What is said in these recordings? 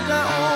I've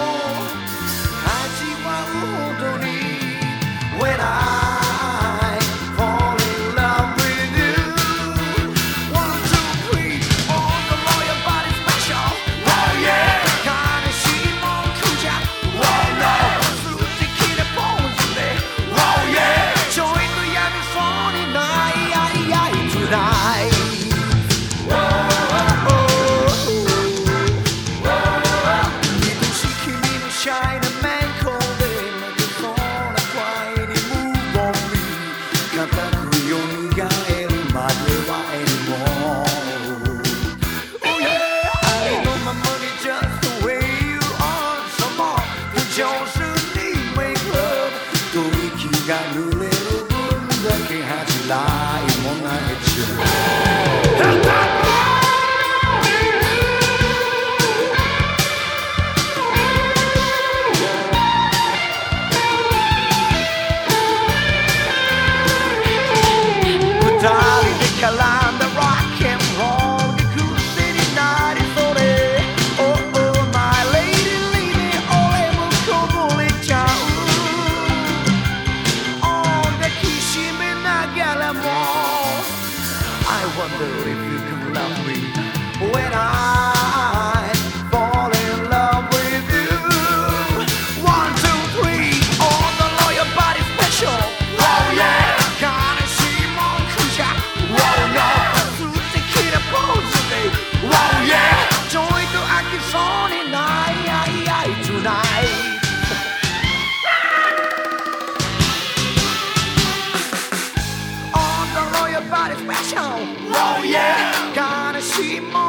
wonder if you can love me when I.